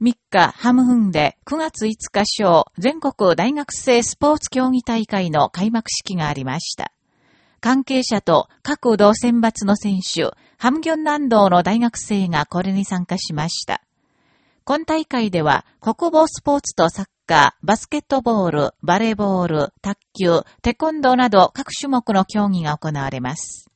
3日、ハムフンで9月5日賞全国大学生スポーツ競技大会の開幕式がありました。関係者と各道選抜の選手、ハムギョン南道の大学生がこれに参加しました。今大会では、国防スポーツとサッカー、バスケットボール、バレーボール、卓球、テコンドーなど各種目の競技が行われます。